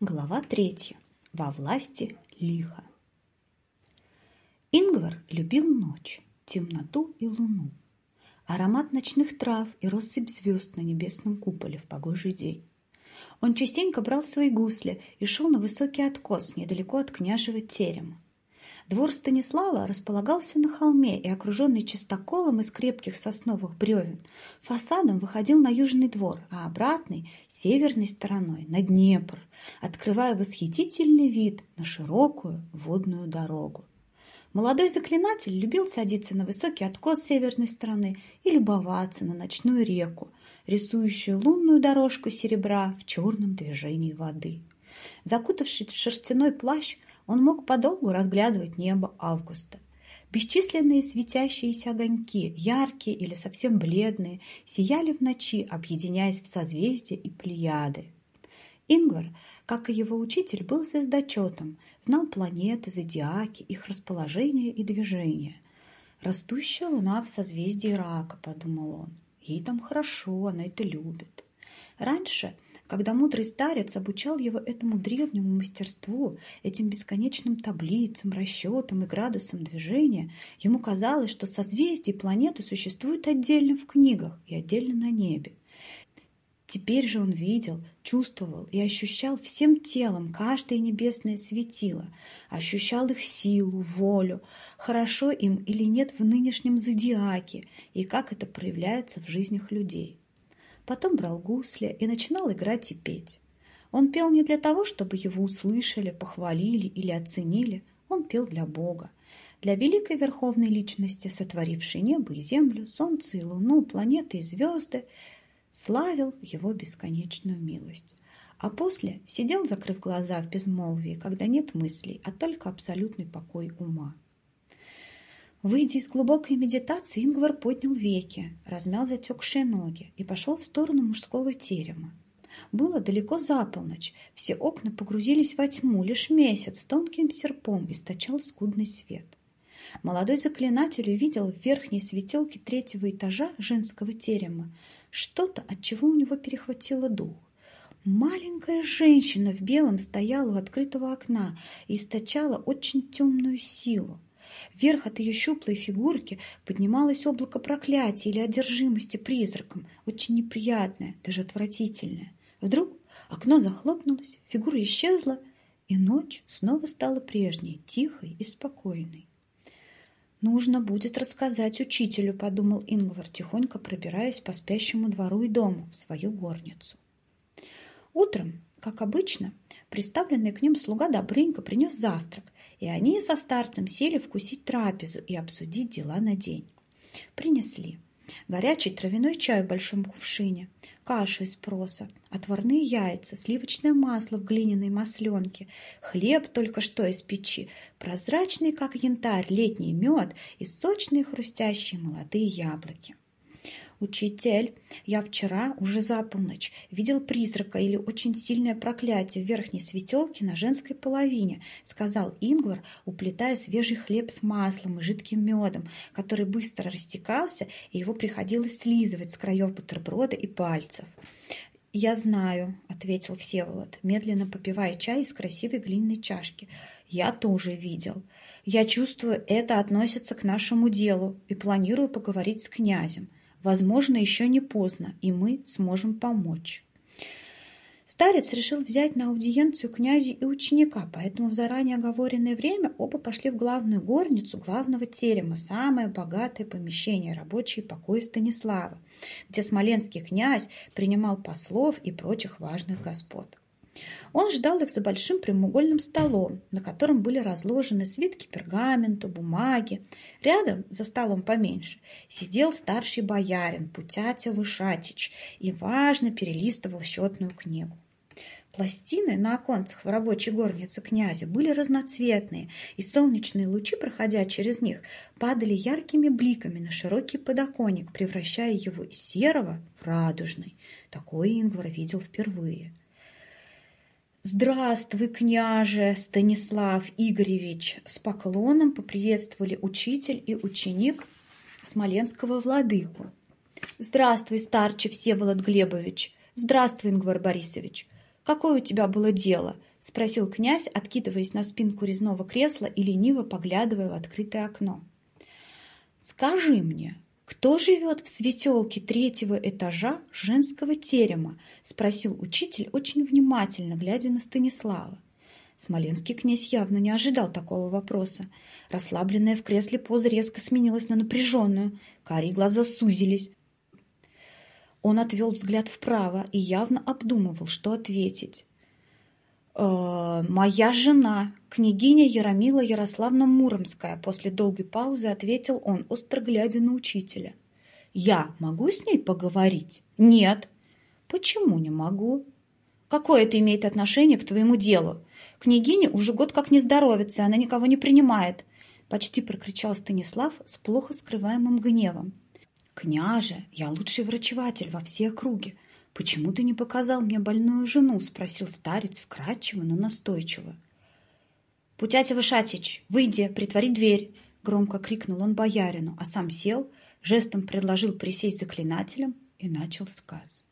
Глава третья. Во власти лиха. Ингвар любил ночь, темноту и луну, аромат ночных трав и россыпь звезд на небесном куполе в погожий день. Он частенько брал свои гусли и шел на высокий откос недалеко от княжего терема. Двор Станислава располагался на холме и, окруженный чистоколом из крепких сосновых бревен, фасадом выходил на южный двор, а обратный – северной стороной, на Днепр, открывая восхитительный вид на широкую водную дорогу. Молодой заклинатель любил садиться на высокий откос северной стороны и любоваться на ночную реку, рисующую лунную дорожку серебра в черном движении воды. Закутавшись в шерстяной плащ, он мог подолгу разглядывать небо августа. Бесчисленные светящиеся огоньки, яркие или совсем бледные, сияли в ночи, объединяясь в созвездия и плеяды. Ингвар, как и его учитель, был звездочетом, знал планеты, зодиаки, их расположение и движение. «Растущая луна в созвездии рака», — подумал он. «Ей там хорошо, она это любит». Раньше — когда мудрый старец обучал его этому древнему мастерству, этим бесконечным таблицам, расчетам и градусам движения, ему казалось, что созвездия и планеты существуют отдельно в книгах и отдельно на небе. Теперь же он видел, чувствовал и ощущал всем телом каждое небесное светило, ощущал их силу, волю, хорошо им или нет в нынешнем зодиаке и как это проявляется в жизнях людей потом брал гусли и начинал играть и петь. Он пел не для того, чтобы его услышали, похвалили или оценили, он пел для Бога, для великой верховной личности, сотворившей небо и землю, солнце и луну, планеты и звезды, славил его бесконечную милость. А после сидел, закрыв глаза в безмолвии, когда нет мыслей, а только абсолютный покой ума. Выйдя из глубокой медитации, Ингвар поднял веки, размял затекшие ноги и пошел в сторону мужского терема. Было далеко за полночь, все окна погрузились во тьму, лишь месяц тонким серпом источал скудный свет. Молодой заклинатель увидел в верхней светелке третьего этажа женского терема что-то, от чего у него перехватило дух. Маленькая женщина в белом стояла у открытого окна и источала очень темную силу. Вверх от ее щуплой фигурки поднималось облако проклятия или одержимости призраком, очень неприятное, даже отвратительное. Вдруг окно захлопнулось, фигура исчезла, и ночь снова стала прежней, тихой и спокойной. «Нужно будет рассказать учителю», — подумал Ингвар, тихонько пробираясь по спящему двору и дому в свою горницу. Утром, как обычно, приставленный к ним слуга Добрынька принес завтрак, и они со старцем сели вкусить трапезу и обсудить дела на день. Принесли горячий травяной чай в большом кувшине, кашу из проса, отварные яйца, сливочное масло в глиняной масленке, хлеб только что из печи, прозрачный, как янтарь, летний мед и сочные хрустящие молодые яблоки. «Учитель, я вчера, уже за полночь, видел призрака или очень сильное проклятие в верхней светелке на женской половине», сказал Ингвар, уплетая свежий хлеб с маслом и жидким медом, который быстро растекался, и его приходилось слизывать с краев бутерброда и пальцев. «Я знаю», — ответил Всеволод, медленно попивая чай из красивой глиняной чашки. «Я тоже видел. Я чувствую, это относится к нашему делу и планирую поговорить с князем. Возможно, еще не поздно, и мы сможем помочь. Старец решил взять на аудиенцию князя и ученика, поэтому в заранее оговоренное время оба пошли в главную горницу главного терема, самое богатое помещение, рабочие покои Станислава, где смоленский князь принимал послов и прочих важных господ. Он ждал их за большим прямоугольным столом, на котором были разложены свитки пергамента, бумаги. Рядом, за столом поменьше, сидел старший боярин Путятя Вышатич и важно перелистывал счетную книгу. Пластины на оконцах в рабочей горнице князя были разноцветные, и солнечные лучи, проходя через них, падали яркими бликами на широкий подоконник, превращая его из серого в радужный. Такое Ингвар видел впервые. «Здравствуй, княже Станислав Игоревич!» С поклоном поприветствовали учитель и ученик Смоленского владыку. «Здравствуй, старче Всеволод Глебович! Здравствуй, Ингвар Борисович! Какое у тебя было дело? — спросил князь, откидываясь на спинку резного кресла и лениво поглядывая в открытое окно. «Скажи мне, кто живет в светелке третьего этажа женского терема?» — спросил учитель очень внимательно, глядя на Станислава. Смоленский князь явно не ожидал такого вопроса. Расслабленная в кресле поза резко сменилась на напряженную. Карие глаза сузились. Он отвел взгляд вправо и явно обдумывал, что ответить. «Э, «Моя жена, княгиня Яромила Ярославна Муромская», после долгой паузы ответил он, остро глядя на учителя. «Я могу с ней поговорить?» «Нет». «Почему не могу?» «Какое это имеет отношение к твоему делу? Княгиня уже год как не здоровится, она никого не принимает», почти прокричал Станислав с плохо скрываемым гневом. «Княже, я лучший врачеватель во всей округе. «Почему ты не показал мне больную жену?» — спросил старец вкрадчиво, но настойчиво. «Путятева Шатич, выйди, притвори дверь!» — громко крикнул он боярину, а сам сел, жестом предложил присесть заклинателем и начал сказ.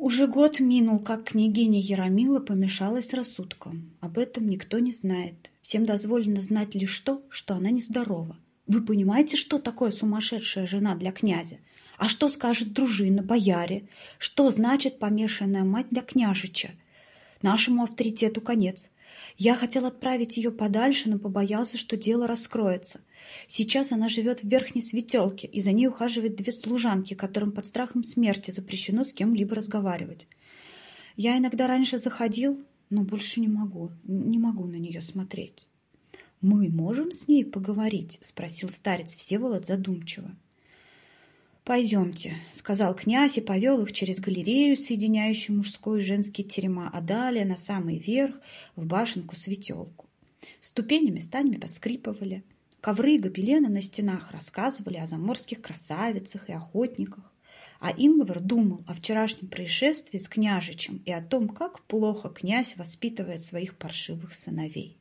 Уже год минул, как княгиня Яромила помешалась рассудком. Об этом никто не знает. Всем дозволено знать лишь то, что она нездорова. Вы понимаете, что такое сумасшедшая жена для князя? А что скажет дружина, бояре? Что значит помешанная мать для княжича? Нашему авторитету конец. Я хотел отправить ее подальше, но побоялся, что дело раскроется. Сейчас она живет в верхней светелке, и за ней ухаживают две служанки, которым под страхом смерти запрещено с кем-либо разговаривать. Я иногда раньше заходил, но больше не могу, не могу на нее смотреть. «Мы можем с ней поговорить?» – спросил старец Всеволод задумчиво. «Пойдемте», — сказал князь и повел их через галерею, соединяющую мужской и женский терема, а далее на самый верх в башенку-светелку. Ступени местами поскрипывали. Ковры и гобелены на стенах рассказывали о заморских красавицах и охотниках. А Ингвар думал о вчерашнем происшествии с княжичем и о том, как плохо князь воспитывает своих паршивых сыновей.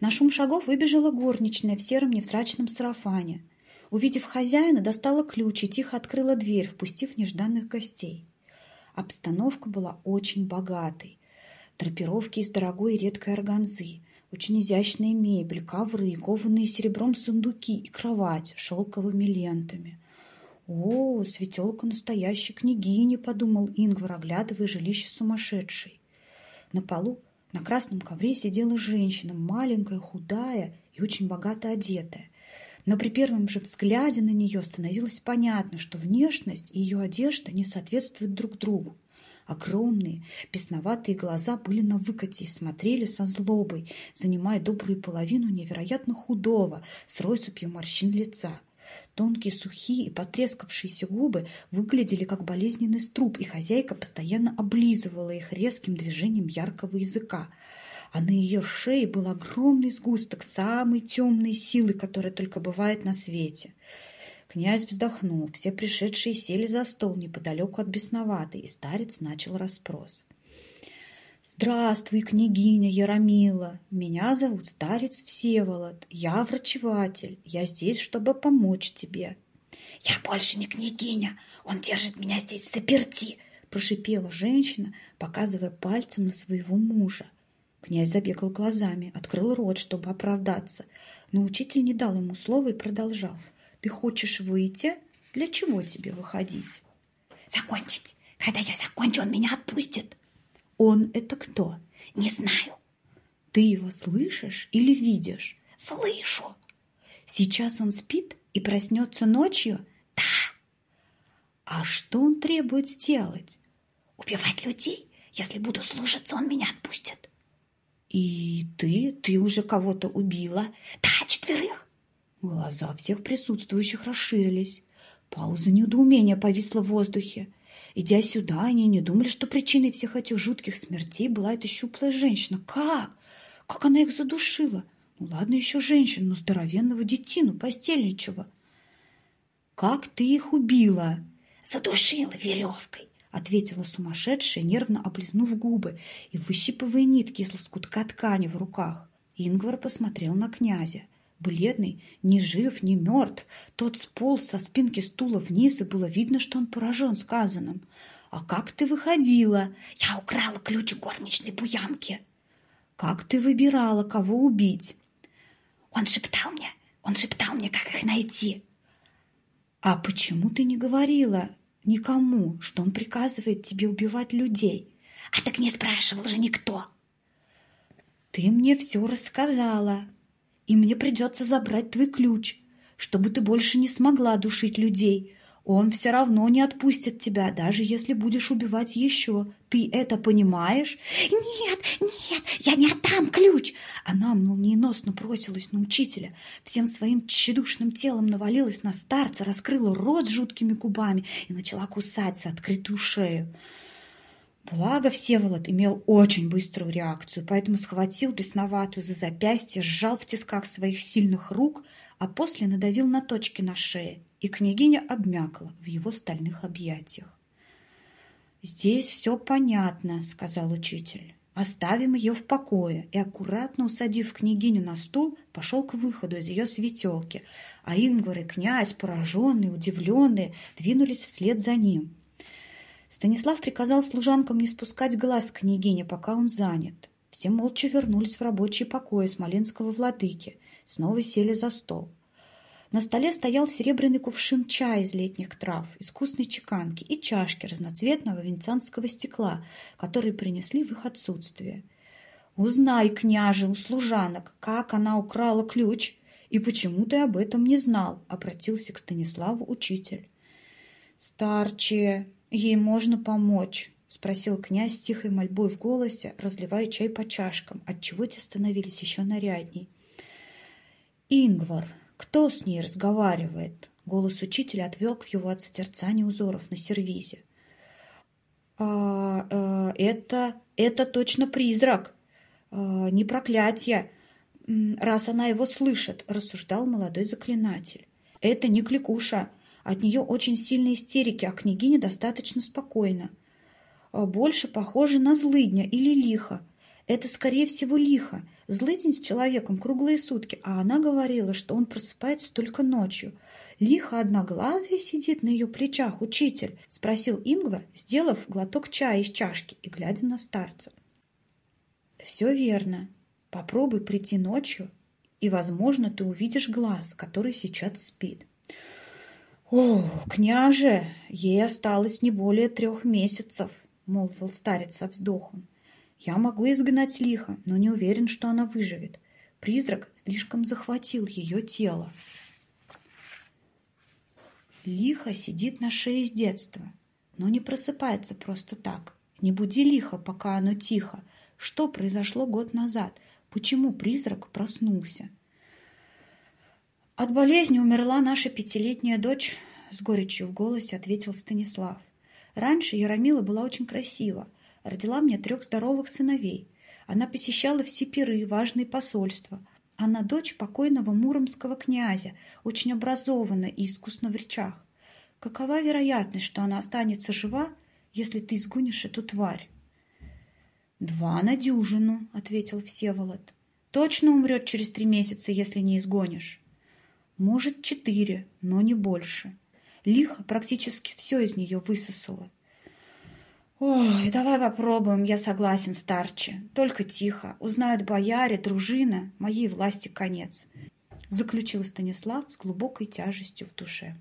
На шум шагов выбежала горничная в сером невзрачном сарафане – Увидев хозяина, достала ключ и тихо открыла дверь, впустив нежданных гостей. Обстановка была очень богатой. Драпировки из дорогой и редкой органзы, очень изящная мебель, ковры, кованые серебром сундуки и кровать с шелковыми лентами. «О, светелка настоящей княгини!» — подумал Ингвар, оглядывая жилище сумасшедшей. На полу на красном ковре сидела женщина, маленькая, худая и очень богато одетая но при первом же взгляде на нее становилось понятно, что внешность и ее одежда не соответствуют друг другу. Огромные, бесноватые глаза были на выкате и смотрели со злобой, занимая добрую половину невероятно худого, с россыпью морщин лица. Тонкие, сухие и потрескавшиеся губы выглядели как болезненный струп, и хозяйка постоянно облизывала их резким движением яркого языка а на ее шее был огромный сгусток самой темной силы, которая только бывает на свете. Князь вздохнул, все пришедшие сели за стол неподалеку от бесноватой, и старец начал расспрос. «Здравствуй, княгиня Яромила. Меня зовут старец Всеволод. Я врачеватель. Я здесь, чтобы помочь тебе». «Я больше не княгиня. Он держит меня здесь в заперти», прошипела женщина, показывая пальцем на своего мужа. Князь забегал глазами, открыл рот, чтобы оправдаться, но учитель не дал ему слова и продолжал. «Ты хочешь выйти? Для чего тебе выходить?» «Закончить. Когда я закончу, он меня отпустит». «Он это кто?» «Не знаю». «Ты его слышишь или видишь?» «Слышу». «Сейчас он спит и проснется ночью?» «Да». «А что он требует сделать?» «Убивать людей. Если буду слушаться, он меня отпустит». «И ты? Ты уже кого-то убила?» «Да, четверых». Глаза всех присутствующих расширились. Пауза неудоумения повисла в воздухе. Идя сюда, они не думали, что причиной всех этих жутких смертей была эта щуплая женщина. Как? Как она их задушила? Ну ладно еще женщину, но здоровенного детину, постельничего. Как ты их убила? Задушила веревкой ответила сумасшедшая, нервно облизнув губы и выщипывая нитки из лоскутка ткани в руках. Ингвар посмотрел на князя. Бледный, ни жив, ни мертв, тот сполз со спинки стула вниз, и было видно, что он поражен сказанным. А как ты выходила? Я украла ключ у горничной буянки. Как ты выбирала, кого убить? Он шептал мне, он шептал мне, как их найти. А почему ты не говорила никому, что он приказывает тебе убивать людей? А так не спрашивал же никто. Ты мне все рассказала, и мне придется забрать твой ключ, чтобы ты больше не смогла душить людей. Он все равно не отпустит тебя, даже если будешь убивать еще. Ты это понимаешь? Нет, нет, я не отдам ключ. Она молниеносно бросилась на учителя, всем своим тщедушным телом навалилась на старца, раскрыла рот с жуткими губами и начала кусать за открытую шею. Благо Всеволод имел очень быструю реакцию, поэтому схватил бесноватую за запястье, сжал в тисках своих сильных рук, а после надавил на точки на шее, и княгиня обмякла в его стальных объятиях. «Здесь все понятно», — сказал учитель. «Оставим ее в покое», и, аккуратно усадив княгиню на стул, пошел к выходу из ее светелки, а Ингвар и князь, пораженные, удивленные, двинулись вслед за ним. Станислав приказал служанкам не спускать глаз с княгини, пока он занят. Все молча вернулись в рабочий покой смоленского владыки, снова сели за стол. На столе стоял серебряный кувшин чая из летних трав, искусной чеканки и чашки разноцветного венецианского стекла, которые принесли в их отсутствие. «Узнай, княже, у служанок, как она украла ключ, и почему ты об этом не знал?» — обратился к Станиславу учитель. «Старче, ей можно помочь?» — спросил князь с тихой мольбой в голосе, разливая чай по чашкам, отчего те становились еще нарядней. «Ингвар, кто с ней разговаривает?» Голос учителя отвел его от созерцания узоров на сервизе. «А, а это, это точно призрак, а, не проклятие, раз она его слышит», — рассуждал молодой заклинатель. «Это не кликуша, от нее очень сильные истерики, а княгиня достаточно спокойна. А больше похоже на злыдня или лихо. Это, скорее всего, лихо. Злыдень с человеком круглые сутки, а она говорила, что он просыпается только ночью. Лихо одноглазый сидит на ее плечах, учитель, спросил Ингвар, сделав глоток чая из чашки и глядя на старца. Все верно. Попробуй прийти ночью, и, возможно, ты увидишь глаз, который сейчас спит. «О, княже, ей осталось не более трех месяцев», — молвил старец со вздохом. «Я могу изгнать лихо, но не уверен, что она выживет. Призрак слишком захватил ее тело». Лихо сидит на шее с детства, но не просыпается просто так. Не буди лихо, пока оно тихо. Что произошло год назад? Почему призрак проснулся? «От болезни умерла наша пятилетняя дочь», — с горечью в голосе ответил Станислав. «Раньше Яромила была очень красива, родила мне трех здоровых сыновей. Она посещала все пиры, важные посольства. Она дочь покойного муромского князя, очень образована и искусна в речах. Какова вероятность, что она останется жива, если ты изгонишь эту тварь?» «Два на дюжину», — ответил Всеволод. «Точно умрет через три месяца, если не изгонишь». Может, четыре, но не больше. Лихо практически все из нее высосало. «Ой, давай попробуем, я согласен, старче. Только тихо. Узнают бояре, дружина, моей власти конец», — заключил Станислав с глубокой тяжестью в душе.